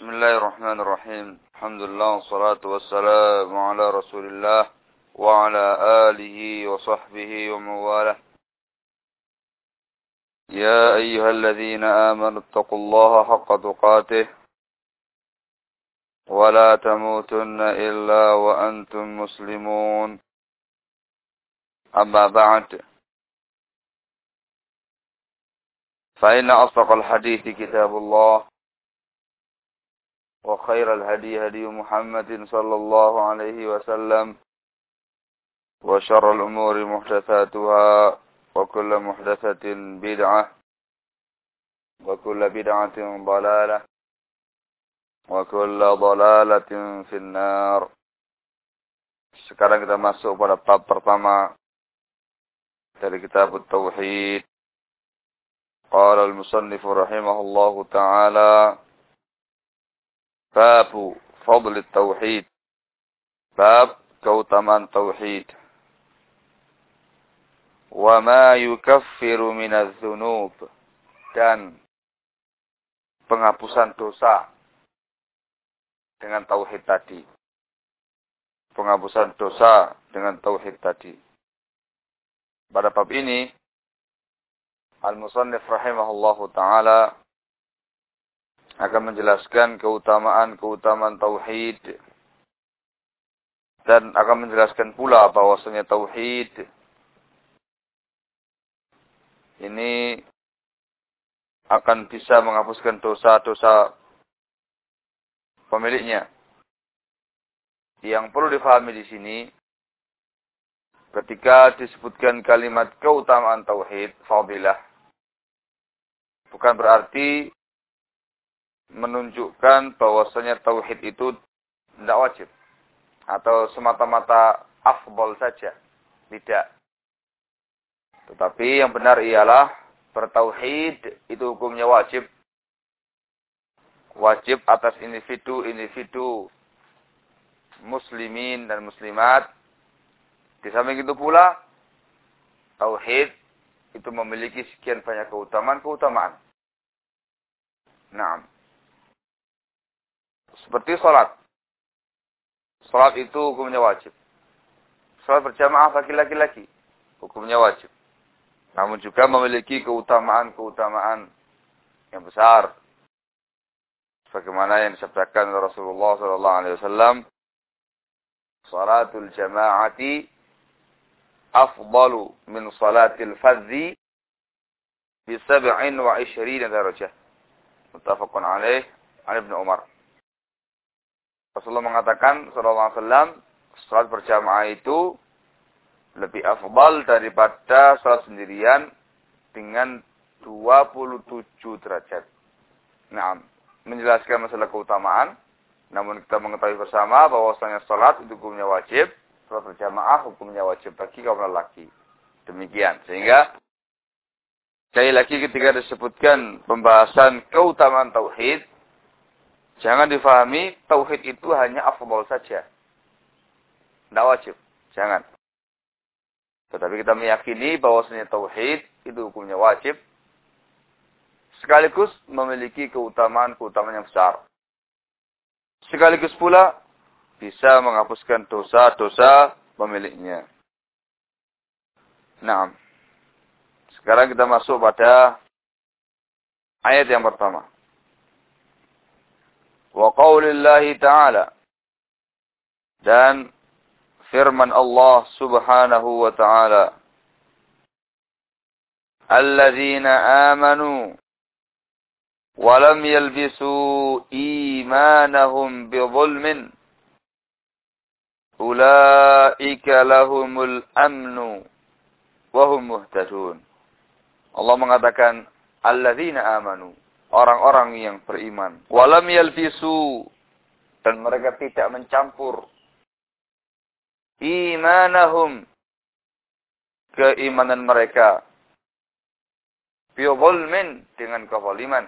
بسم الله الرحمن الرحيم. الحمد لله والصلاة والسلام على رسول الله وعلى آله وصحبه ومواله. يا أيها الذين آمنوا اتقوا الله حق تقاته ولا تموتن إلا وأنتم مسلمون. أما بعد فإن أصدق الحديث كتاب الله. وخير الهدي هدي محمد صلى الله عليه وسلم وشر الأمور محدثاتها وكل محدثة بدعة وكل بدعة ضلالة وكل ضلالة في النار Sekarang kita masuk pada bab pertama dari kitab Tauhid. Qala al-musannif rahimahullahu taala Bab fadl tauhid. Bab keutamaan tauhid. Ma yukaffiru minadz dzunub dan penghapusan dosa dengan tauhid tadi. Penghapusan dosa dengan tauhid tadi. Pada bab ini Al-Musannif rahimahullahu taala akan menjelaskan keutamaan-keutamaan tauhid dan akan menjelaskan pula bahwasanya tauhid ini akan bisa menghapuskan dosa-dosa pemiliknya. Yang perlu difahami di sini ketika disebutkan kalimat keutamaan tauhid, fadilah bukan berarti menunjukkan bahwasanya tauhid itu tidak wajib atau semata-mata afdol saja. Tidak. Tetapi yang benar ialah bertauhid itu hukumnya wajib. Wajib atas individu-individu muslimin dan muslimat. Di samping itu pula, tauhid itu memiliki sekian banyak keutamaan-keutamaan. Nah, seperti sholat. Sholat itu hukumnya wajib. Sholat berjamaah bagi laki-laki. Hukumnya wajib. Namun juga memiliki keutamaan-keutamaan yang besar. Bagaimana yang disabdakan Rasulullah SAW. Salatul jama'ati afdalu min salatil fadzi bi sab'in wa ishrina darajah. Muttafaqun alaih Ibn Umar. Rasulullah mengatakan sallallahu alaihi wasallam salat berjamaah itu lebih afdal daripada salat sendirian dengan 27 derajat. Nah, menjelaskan masalah keutamaan, namun kita mengetahui bersama bahwasanya salat itu hukumnya wajib, salat berjamaah hukumnya wajib bagi kaum lelaki. Demikian. Sehingga sekali lagi ketika disebutkan pembahasan keutamaan tauhid, Jangan difahami tauhid itu hanya afdal saja. Tidak wajib. Jangan. Tetapi kita meyakini bahwasanya tauhid itu hukumnya wajib. Sekaligus memiliki keutamaan-keutamaan yang besar. Sekaligus pula bisa menghapuskan dosa-dosa pemiliknya. Nah, sekarang kita masuk pada ayat yang pertama. Wa qaulillahi ta'ala. Dan firman Allah subhanahu wa ta'ala. Alladzina amanu. Walam yalbisu imanahum bidhulmin. Ulaika lahumul amnu. Wahum muhtadun. Allah mengatakan. Alladzina amanu orang-orang yang beriman. Walam yalfisu dan mereka tidak mencampur. Imanahum. Keimanan mereka. Biwalmin dengan kezaliman.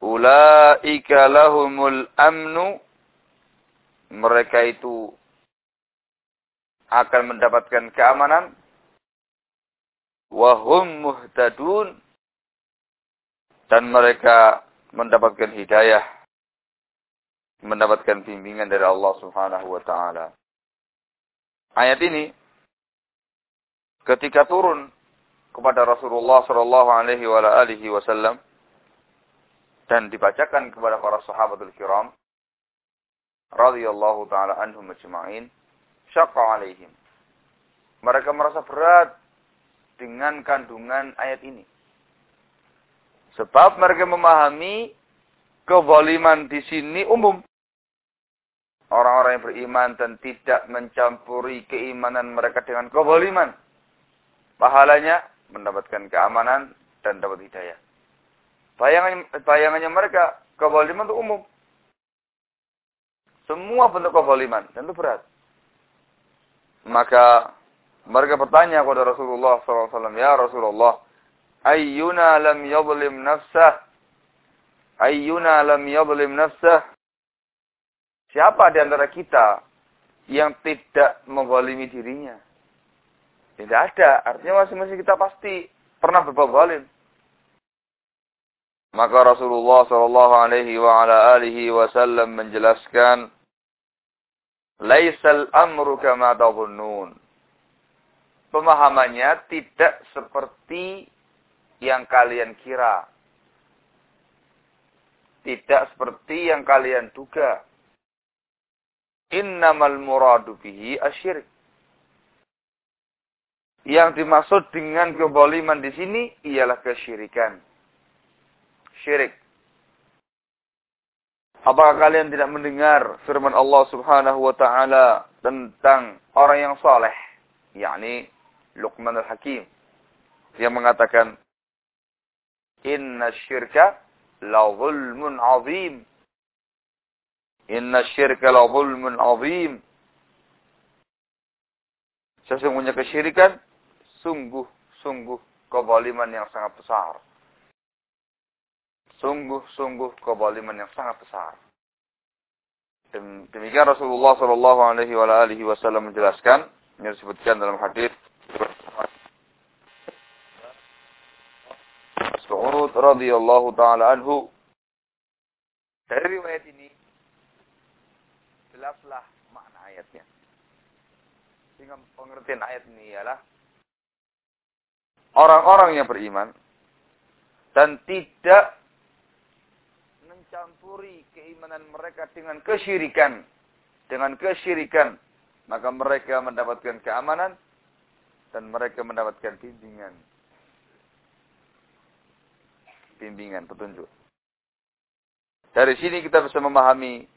Ulaika lahumul amnu. Mereka itu akan mendapatkan keamanan. Wahum muhtadun dan mereka mendapatkan hidayah mendapatkan bimbingan dari Allah Subhanahu wa taala. Ayat ini ketika turun kepada Rasulullah sallallahu alaihi wasallam dan dibacakan kepada para sahabatul kiram radhiyallahu taala anhum ajma'in syaqqa alaihim. Mereka merasa berat dengan kandungan ayat ini. Sebab mereka memahami kezaliman di sini umum. Orang-orang yang beriman dan tidak mencampuri keimanan mereka dengan kezaliman. Pahalanya mendapatkan keamanan dan dapat hidayah. Bayangannya, bayangannya mereka kezaliman itu umum. Semua bentuk kezaliman dan itu berat. Maka mereka bertanya kepada Rasulullah SAW, Ya Rasulullah, ayyuna lam yadlim nafsah? Ayyuna lam yadlim nafsah? Siapa di antara kita yang tidak menzalimi dirinya? Tidak ada. Artinya masing-masing kita pasti pernah berbuat zalim. Maka Rasulullah sallallahu alaihi wa ala alihi wasallam menjelaskan laisal amru kama tadhunnun. Pemahamannya tidak seperti yang kalian kira. Tidak seperti yang kalian duga. Innamal muradu bihi asyirik. Yang dimaksud dengan keboliman di sini ialah kesyirikan. Syirik. Apakah kalian tidak mendengar firman Allah Subhanahu wa taala tentang orang yang saleh, yakni Luqman al-Hakim yang mengatakan Inna syirka la zulmun azim. Inna syirka la zulmun azim. Sesungguhnya kesyirikan sungguh-sungguh kezaliman yang sangat besar. Sungguh-sungguh kezaliman yang sangat besar. Demikian Rasulullah Shallallahu Alaihi Wasallam menjelaskan yang disebutkan dalam hadis radhiyallahu taala anhu. Dari riwayat ini jelaslah makna ayatnya. Sehingga pengertian ayat ini ialah orang-orang yang beriman dan tidak mencampuri keimanan mereka dengan kesyirikan. Dengan kesyirikan, maka mereka mendapatkan keamanan dan mereka mendapatkan bimbingan bimbingan, petunjuk. Dari sini kita bisa memahami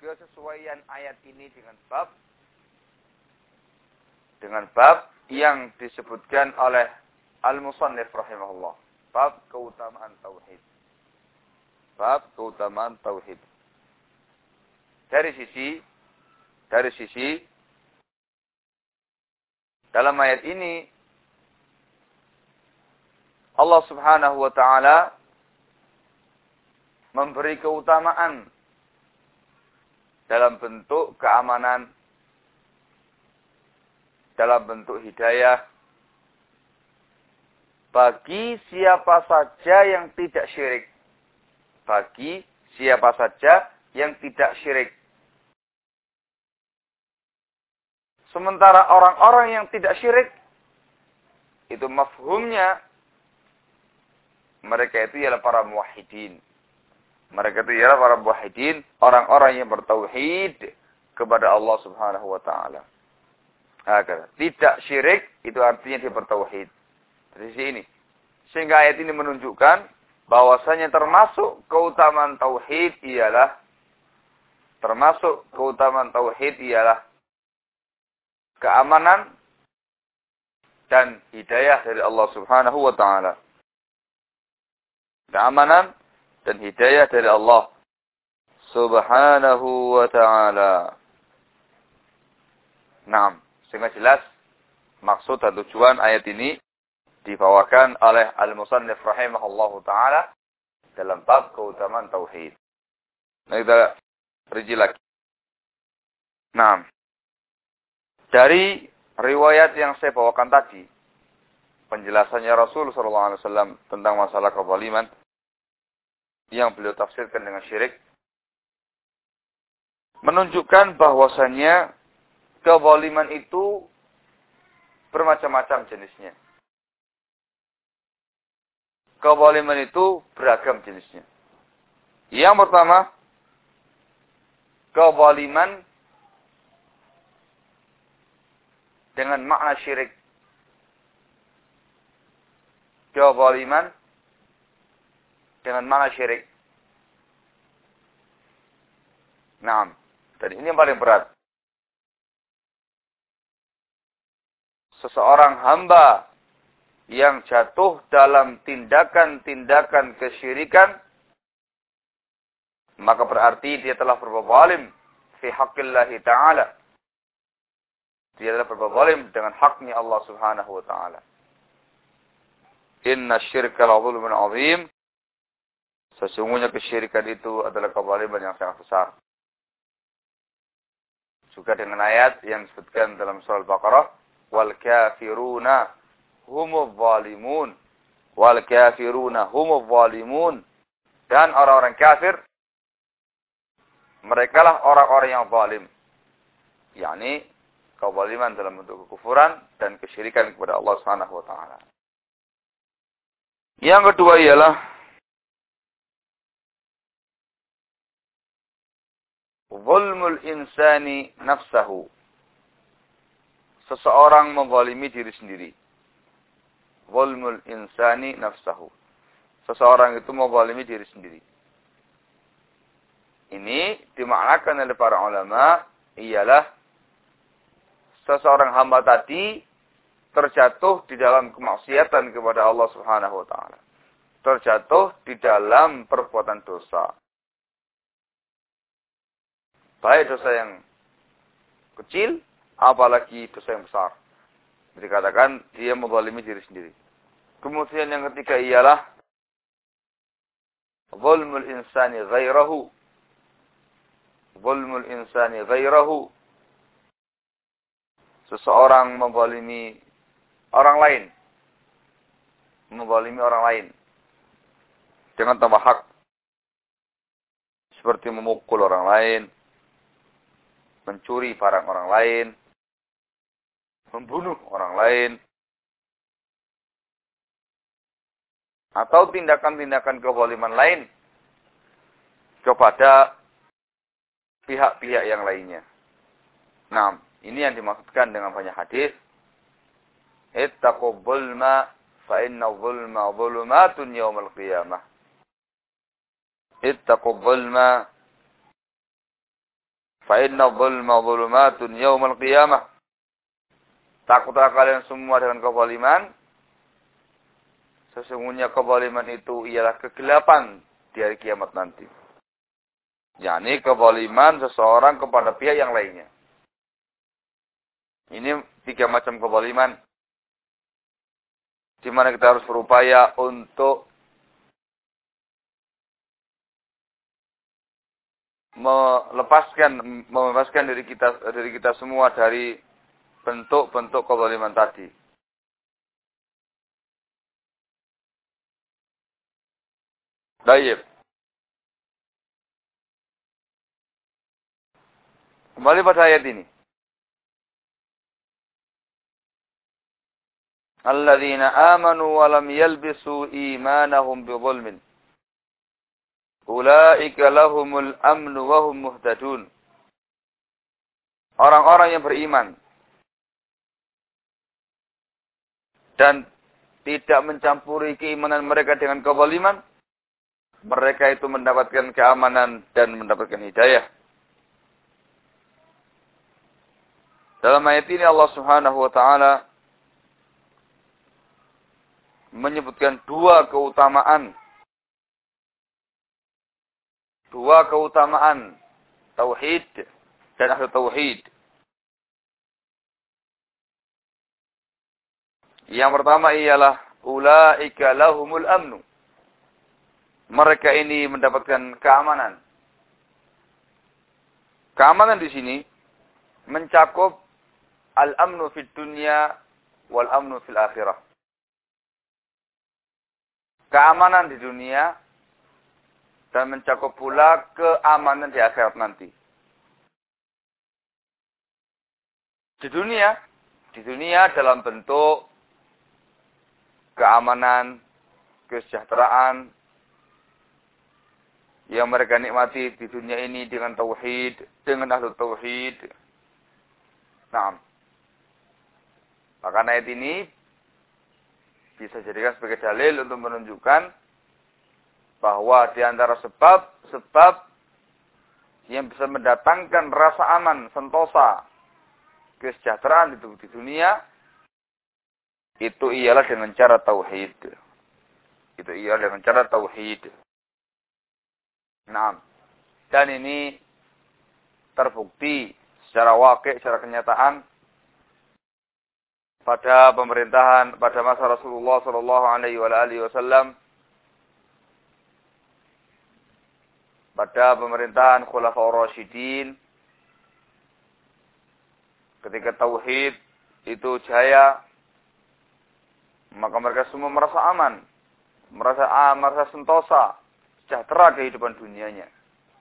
kesesuaian ayat ini dengan bab dengan bab yang disebutkan oleh Al-Musannif rahimahullah. Bab keutamaan tauhid. Bab keutamaan tauhid. Dari sisi dari sisi dalam ayat ini Allah Subhanahu wa taala memberi keutamaan dalam bentuk keamanan, dalam bentuk hidayah bagi siapa saja yang tidak syirik. Bagi siapa saja yang tidak syirik. Sementara orang-orang yang tidak syirik, itu mafhumnya mereka itu ialah para muwahhidin. Mereka itu ialah para muwahhidin, orang-orang yang bertauhid kepada Allah Subhanahu wa taala. Agar tidak syirik itu artinya dia bertauhid. Dari sini. Sehingga ayat ini menunjukkan bahwasanya termasuk keutamaan tauhid ialah termasuk keutamaan tauhid ialah keamanan dan hidayah dari Allah Subhanahu wa taala keamanan dan hidayah dari Allah Subhanahu wa taala. Naam, sehingga jelas maksud dan tujuan ayat ini dibawakan oleh Al-Musannif rahimahullahu taala dalam bab keutamaan tauhid. Nah, kita rinci lagi. Nah, dari riwayat yang saya bawakan tadi, penjelasannya Rasul Shallallahu Alaihi Wasallam tentang masalah kezaliman, yang beliau tafsirkan dengan syirik menunjukkan bahwasannya kezaliman itu bermacam-macam jenisnya. Kezaliman itu beragam jenisnya. Yang pertama, kezaliman dengan makna syirik. Kezaliman dengan makna syirik. Nah, dan ini yang paling berat. Seseorang hamba yang jatuh dalam tindakan-tindakan kesyirikan, maka berarti dia telah berbuat zalim fi haqqillahi ta'ala. Dia telah berbuat zalim dengan haknya Allah Subhanahu wa taala. Inna syirka la zulmun azim. Sesungguhnya kesyirikan itu adalah kezaliman yang sangat besar. Juga dengan ayat yang disebutkan dalam surah Al-Baqarah, wal kafiruna humuz zalimun. Wal kafiruna humuz zalimun. Dan orang-orang kafir mereka lah orang-orang yang zalim. yakni kezaliman dalam bentuk kekufuran dan kesyirikan kepada Allah Subhanahu wa taala. Yang kedua ialah Zulmul insani nafsahu. Seseorang menzalimi diri sendiri. Zulmul insani nafsahu. Seseorang itu menzalimi diri sendiri. Ini dimaknakan oleh para ulama ialah seseorang hamba tadi terjatuh di dalam kemaksiatan kepada Allah Subhanahu wa taala. Terjatuh di dalam perbuatan dosa baik dosa yang kecil, apalagi dosa yang besar. Dikatakan dia menzalimi diri sendiri. Kemudian yang ketiga ialah zulmul insani ghairahu. Zulmul insani ghairahu. Seseorang menzalimi orang lain. Menzalimi orang lain. Dengan tambah hak. Seperti memukul orang lain, mencuri barang orang lain, membunuh orang lain, atau tindakan-tindakan kezaliman lain kepada pihak-pihak yang lainnya. Nah, ini yang dimaksudkan dengan banyak hadis. Ittaqu zulma fa inna zulma zulumatun yawmal qiyamah. Ittaqu zulma Fa inna dhulma dhulumatun yaumal qiyamah. Takutlah kalian semua dengan kezaliman. Sesungguhnya kezaliman itu ialah kegelapan di hari kiamat nanti. Yani kezaliman seseorang kepada pihak yang lainnya. Ini tiga macam kezaliman. Di mana kita harus berupaya untuk melepaskan membebaskan diri kita dari kita semua dari bentuk-bentuk kezaliman tadi. Baik. Kembali pada ayat ini. Alladzina amanu wa lam yalbisu imanahum bi zulmin. Ulaika lahumul amnu wa hum muhtadun. Orang-orang yang beriman dan tidak mencampuri keimanan mereka dengan kezaliman, mereka itu mendapatkan keamanan dan mendapatkan hidayah. Dalam ayat ini Allah Subhanahu wa taala menyebutkan dua keutamaan dua keutamaan tauhid dan ahli tauhid. Yang pertama ialah ulaika lahumul amnu. Mereka ini mendapatkan keamanan. Keamanan di sini mencakup al-amnu fid dunya wal amnu fil akhirah. Keamanan di dunia dan mencakup pula keamanan di akhirat nanti. Di dunia, di dunia dalam bentuk keamanan, kesejahteraan yang mereka nikmati di dunia ini dengan tauhid, dengan ahlu tauhid. Nah, maka ayat ini bisa jadikan sebagai dalil untuk menunjukkan bahwa di antara sebab-sebab yang bisa mendatangkan rasa aman, sentosa, kesejahteraan itu di dunia itu ialah dengan cara tauhid. Itu ialah dengan cara tauhid. Nah, dan ini terbukti secara wakil, secara kenyataan pada pemerintahan pada masa Rasulullah Shallallahu Alaihi Wasallam pada pemerintahan Khulafaur Rasyidin ketika tauhid itu jaya maka mereka semua merasa aman merasa ah, merasa sentosa sejahtera kehidupan dunianya.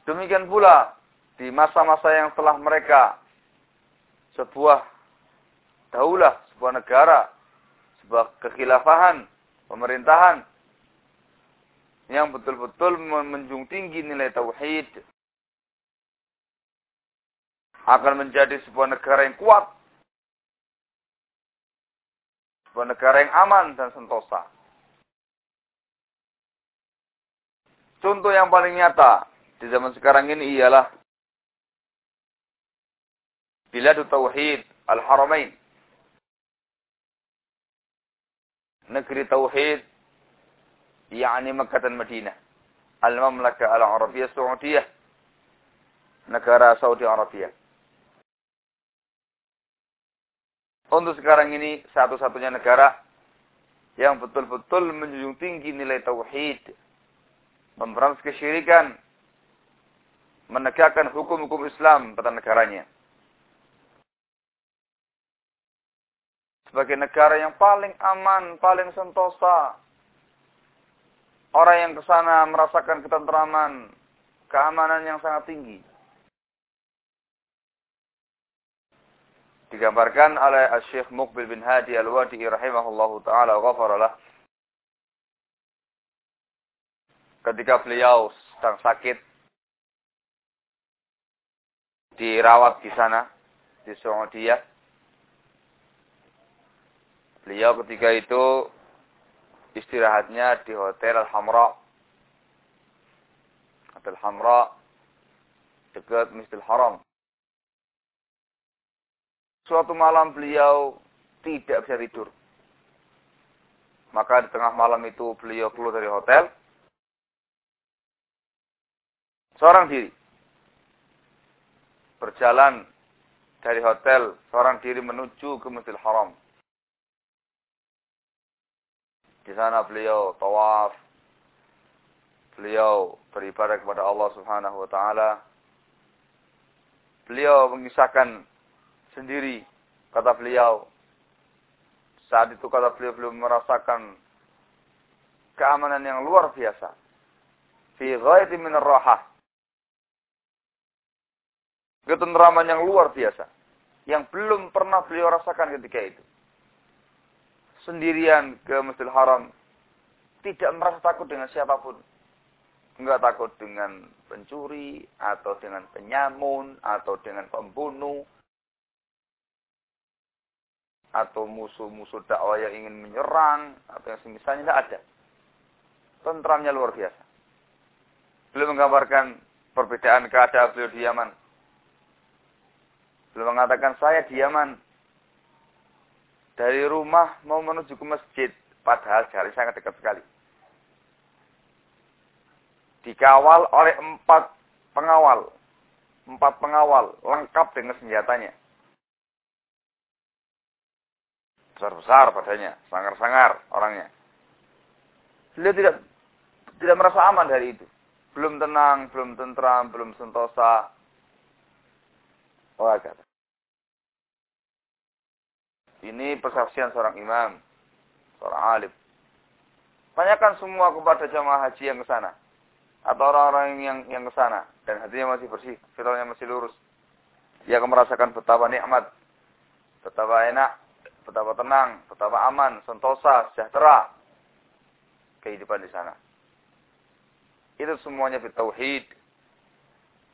Demikian pula di masa-masa yang telah mereka sebuah daulah sebuah negara, sebuah kekhilafahan, pemerintahan yang betul-betul menjunjung tinggi nilai tauhid. Akan menjadi sebuah negara yang kuat, sebuah negara yang aman dan sentosa. Contoh yang paling nyata di zaman sekarang ini ialah Biladu Tauhid Al-Haramain. Negeri tauhid yakni Makkah dan Madinah. Al-Mamlaka Al-Arabiyah Saudiyah. Negara Saudi Arabia. Untuk sekarang ini satu-satunya negara yang betul-betul menjunjung tinggi nilai tauhid. Memberantas kesyirikan. Menegakkan hukum-hukum Islam pada negaranya. Sebagai negara yang paling aman, paling sentosa. Orang yang ke sana merasakan ketentraman, keamanan yang sangat tinggi. Digambarkan oleh Syekh Muqbil bin Hadi Al-Wadi rahimahullahu taala ghafaralah. Ketika beliau sedang sakit dirawat di sana di Saudi Beliau ketika itu istirahatnya di Hotel Al-Hamra. Hotel Hamra dekat Masjidil Haram. Suatu malam beliau tidak bisa tidur. Maka di tengah malam itu beliau keluar dari hotel. Seorang diri. Berjalan dari hotel, seorang diri menuju ke Masjidil Haram. Di sana beliau tawaf. Beliau beribadah kepada Allah Subhanahu wa taala. Beliau mengisahkan sendiri kata beliau saat itu kata beliau belum merasakan keamanan yang luar biasa. Fi ghaiti min rahah Ketentraman yang luar biasa yang belum pernah beliau rasakan ketika itu sendirian ke Masjidil Haram. Tidak merasa takut dengan siapa pun. Enggak takut dengan pencuri, atau dengan penyamun, atau dengan pembunuh, atau musuh-musuh dakwah yang ingin menyerang, atau yang semisalnya tidak ada. Tentramnya luar biasa. Beliau menggambarkan perbedaan keadaan beliau di Yaman. Beliau mengatakan, saya di Yaman dari rumah mau menuju ke masjid, padahal jalan sangat dekat sekali. Dikawal oleh empat pengawal. Empat pengawal, lengkap dengan senjatanya. Besar-besar padanya, sangar-sangar orangnya. Beliau tidak tidak merasa aman dari itu. Belum tenang, belum tentram, belum sentosa. Oh, kata. Ini persaksian seorang imam, seorang alim. Tanyakan semua kepada jamaah haji yang ke sana. atau orang-orang yang yang ke sana dan hatinya masih bersih, fitrahnya masih lurus. Dia akan merasakan betapa nikmat, betapa enak, betapa tenang, betapa aman, sentosa, sejahtera kehidupan di sana. Itu semuanya bertauhid.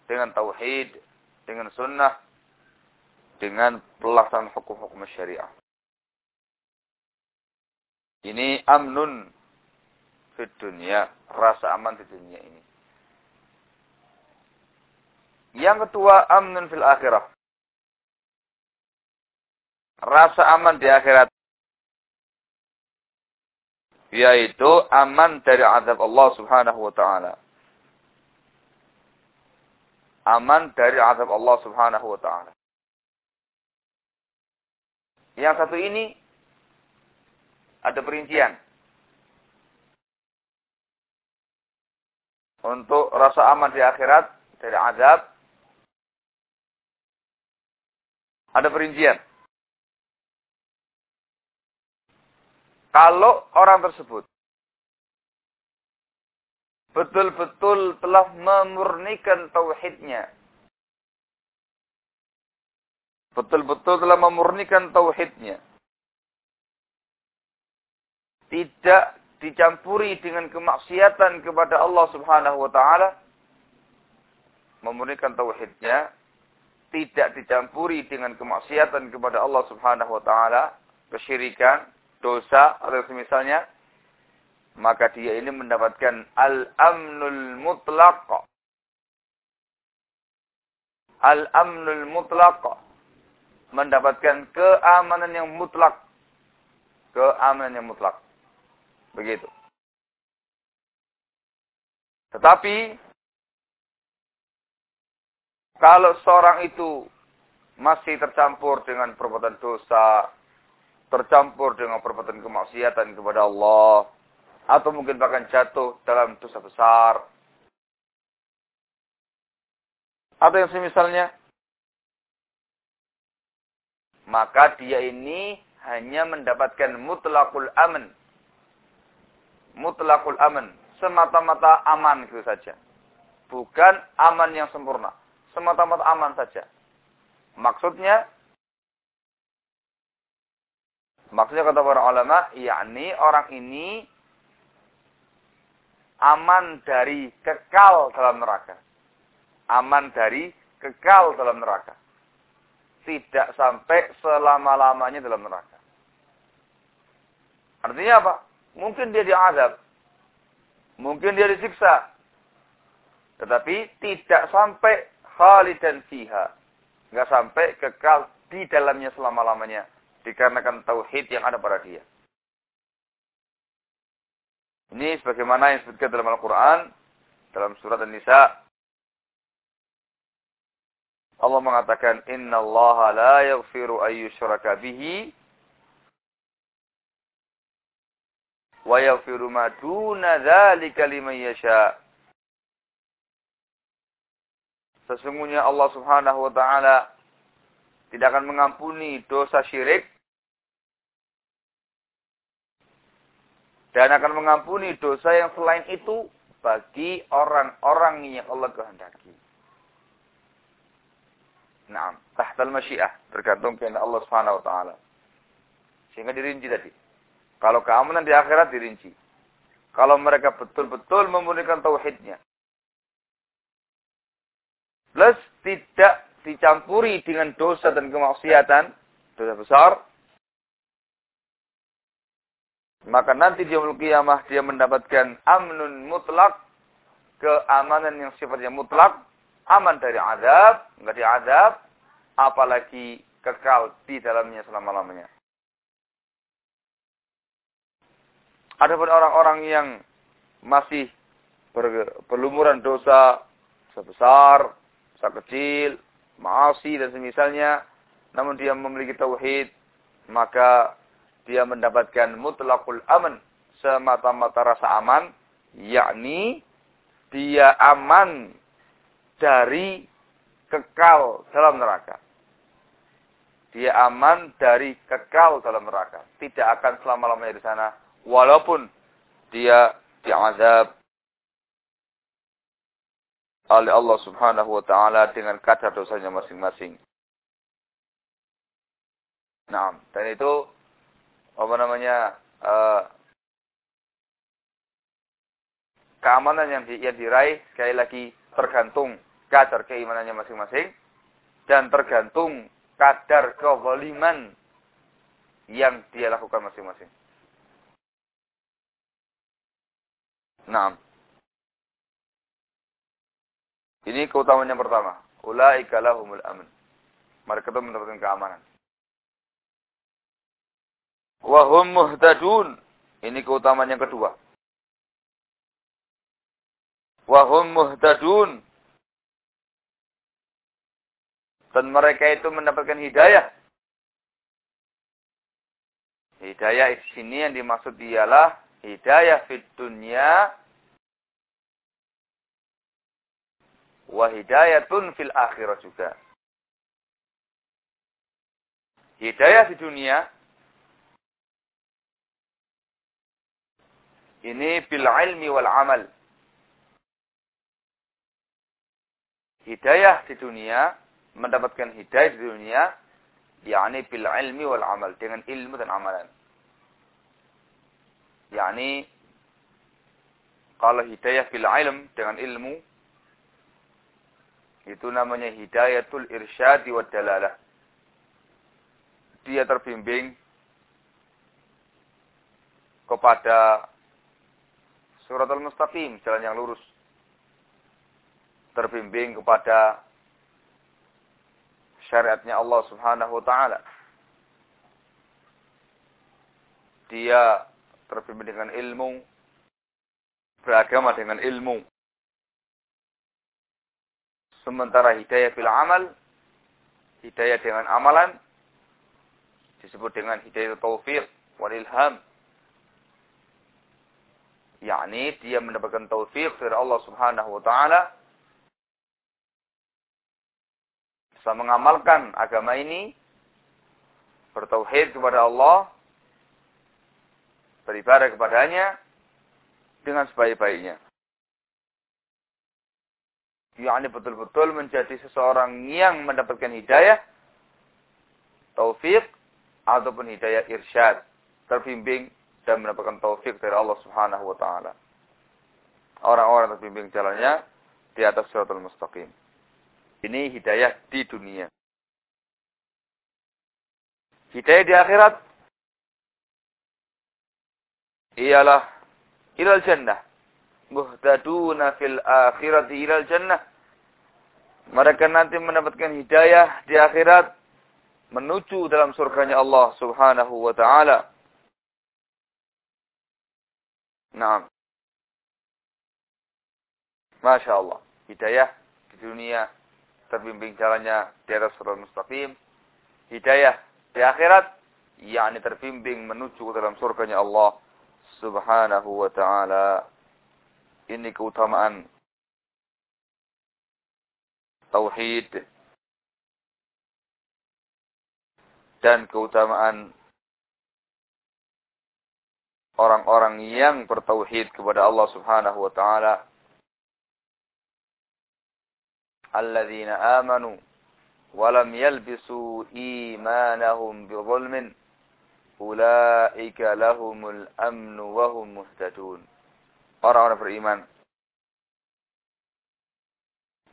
Dengan tauhid, dengan sunnah, dengan pelaksanaan hukum-hukum syariah. Ini amnun di dunia, rasa aman di dunia ini. Yang kedua, amnun fil akhirah. Rasa aman di akhirat. Yaitu aman dari azab Allah subhanahu wa ta'ala. Aman dari azab Allah subhanahu wa ta'ala. Yang satu ini ada perincian. Untuk rasa aman di akhirat dari azab. Ada perincian. Kalau orang tersebut betul-betul telah memurnikan tauhidnya. Betul-betul telah memurnikan tauhidnya tidak dicampuri dengan kemaksiatan kepada Allah Subhanahu wa taala memurnikan tauhidnya tidak dicampuri dengan kemaksiatan kepada Allah Subhanahu wa taala kesyirikan dosa atau semisalnya maka dia ini mendapatkan al-amnul mutlaq. Al-amnul mutlaq. Mendapatkan keamanan yang mutlak. Keamanan yang mutlak Begitu. Tetapi kalau seorang itu masih tercampur dengan perbuatan dosa, tercampur dengan perbuatan kemaksiatan kepada Allah, atau mungkin bahkan jatuh dalam dosa besar, atau yang semisalnya, maka dia ini hanya mendapatkan mutlakul aman mutlakul aman, semata-mata aman gitu saja. Bukan aman yang sempurna, semata-mata aman saja. Maksudnya Maksudnya kata para ulama, yakni orang ini aman dari kekal dalam neraka. Aman dari kekal dalam neraka. Tidak sampai selama-lamanya dalam neraka. Artinya apa? Mungkin dia diazab. Mungkin dia disiksa. Tetapi tidak sampai khalidan fiha. Enggak sampai kekal di dalamnya selama-lamanya. Dikarenakan tauhid yang ada pada dia. Ini sebagaimana yang disebutkan dalam Al-Quran. Dalam surat An-Nisa. Allah mengatakan, Inna Allah la yaghfiru ayyushraka bihi wa yaghfiru ma duna dzalika liman yasha. Sesungguhnya Allah Subhanahu wa taala tidak akan mengampuni dosa syirik dan akan mengampuni dosa yang selain itu bagi orang-orang yang Allah kehendaki. Nah, tahtal masyiah tergantung kepada Allah Subhanahu wa taala. Sehingga dirinci tadi. Kalau keamanan di akhirat dirinci. Kalau mereka betul-betul memurnikan tauhidnya. Plus tidak dicampuri dengan dosa dan kemaksiatan, dosa besar, maka nanti di kiamah dia mendapatkan amnun mutlak, keamanan yang sifatnya mutlak, aman dari azab, enggak diazab, apalagi kekal di dalamnya selama-lamanya. Adapun orang-orang yang masih berlumuran dosa sebesar, dosa kecil, maasi dan semisalnya, namun dia memiliki tauhid, maka dia mendapatkan mutlakul aman, semata-mata rasa aman, yakni dia aman dari kekal dalam neraka. Dia aman dari kekal dalam neraka. Tidak akan selama-lamanya di sana walaupun dia diazab oleh Allah Subhanahu wa taala dengan kadar dosanya masing-masing. Nah, dan itu apa namanya uh, keamanan yang, di, diraih sekali lagi tergantung kadar keimanannya masing-masing dan tergantung kadar kezaliman yang dia lakukan masing-masing. Nah, ini keutamaan yang pertama. Ulaika lahumul aman. Mereka itu mendapatkan keamanan. Wahum muhtadun. Ini keutamaan yang kedua. Wahum muhtadun. Dan mereka itu mendapatkan hidayah. Hidayah di sini yang dimaksud ialah hidayah fit dunya wa hidayatun fil akhirah juga. Hidayah di dunia ini bil ilmi wal amal. Hidayah di dunia mendapatkan hidayah di dunia yakni bil ilmi wal amal dengan ilmu dan amalan. Yakni kalau hidayah bil ilm dengan ilmu itu namanya hidayatul irsyad wa dalalah. Dia terbimbing kepada surat al-mustaqim, jalan yang lurus. Terbimbing kepada syariatnya Allah Subhanahu wa taala. Dia terbimbing dengan ilmu, beragama dengan ilmu. Sementara hidayah fil amal, hidayah dengan amalan, disebut dengan hidayah taufiq wal ilham. yakni dia mendapatkan taufik dari Allah Subhanahu wa taala bisa mengamalkan agama ini bertauhid kepada Allah beribadah kepadanya dengan sebaik-baiknya. yakni betul-betul menjadi seseorang yang mendapatkan hidayah, taufik, ataupun hidayah irsyad, terbimbing dan mendapatkan taufik dari Allah Subhanahu wa taala. Orang-orang terbimbing jalannya di atas suratul mustaqim. Ini hidayah di dunia. Hidayah di akhirat ialah ilal jannah. Muhtaduna fil akhirati ilal jannah. Mereka nanti mendapatkan hidayah di akhirat menuju dalam surganya Allah Subhanahu wa taala. Nah. Masya Allah. Hidayah di dunia terbimbing jalannya di atas surat mustaqim. Hidayah di akhirat yakni terbimbing menuju dalam surganya Allah Subhanahu wa taala. Ini keutamaan tauhid dan keutamaan orang-orang yang bertauhid kepada Allah Subhanahu wa taala alladzina amanu wa yalbisu imanahum bidzulmin ulaika lahumul amnu wa hum muhtadun orang-orang beriman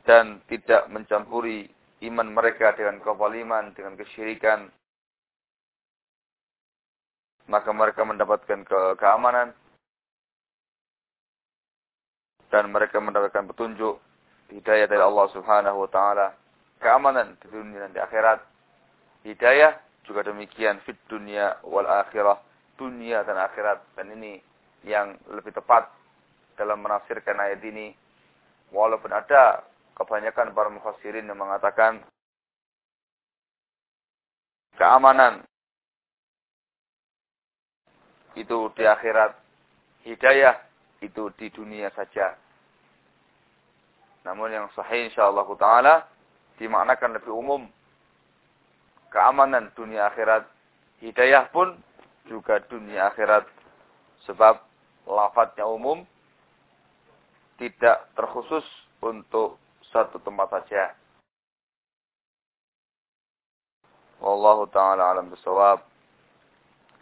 dan tidak mencampuri iman mereka dengan kezaliman dengan kesyirikan maka mereka mendapatkan ke keamanan dan mereka mendapatkan petunjuk hidayah dari Allah Subhanahu wa taala, keamanan di dunia dan di akhirat. Hidayah juga demikian fit dunia wal akhirah, dunia dan akhirat. Dan ini yang lebih tepat dalam menafsirkan ayat ini. Walaupun ada kebanyakan para mufassirin yang mengatakan keamanan itu di akhirat, hidayah itu di dunia saja. Namun yang sahih insyaallah taala dimaknakan lebih umum. Keamanan dunia akhirat, hidayah pun juga dunia akhirat. Sebab lafadznya umum tidak terkhusus untuk satu tempat saja. Wallahu taala alam bisawab.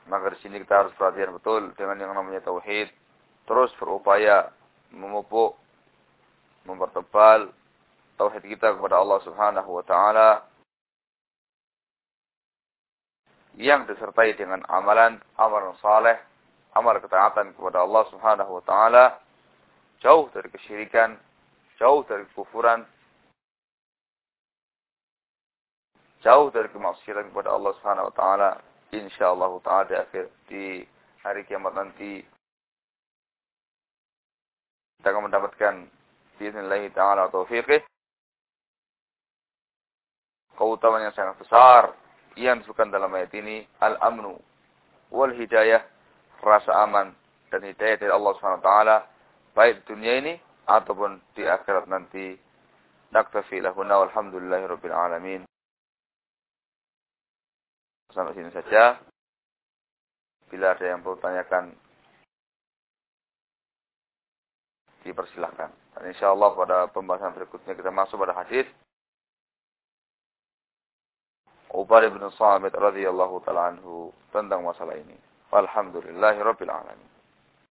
Maka di sini kita harus perhatian betul dengan yang namanya tauhid. Terus berupaya memupuk, mempertebal tauhid kita kepada Allah Subhanahu wa taala yang disertai dengan amalan amalan saleh, amal ketaatan kepada Allah Subhanahu wa taala, jauh dari kesyirikan, jauh dari kufuran, jauh dari kemaksiatan kepada Allah Subhanahu wa taala insyaallah taala di akhir di hari kiamat nanti kita akan mendapatkan bismillah taala taufiqih. Keutamaan yang sangat besar yang disebutkan dalam ayat ini al-amnu wal hidayah rasa aman dan hidayah dari Allah Subhanahu wa taala baik di dunia ini ataupun di akhirat nanti naktafi lahuna walhamdulillahi rabbil alamin Sampai sini saja. Bila ada yang perlu tanyakan, dipersilahkan. Dan insya Allah pada pembahasan berikutnya kita masuk pada hadis Ubadah bin Samit radhiyallahu taala anhu tentang masalah ini. Alhamdulillahirabbil alamin.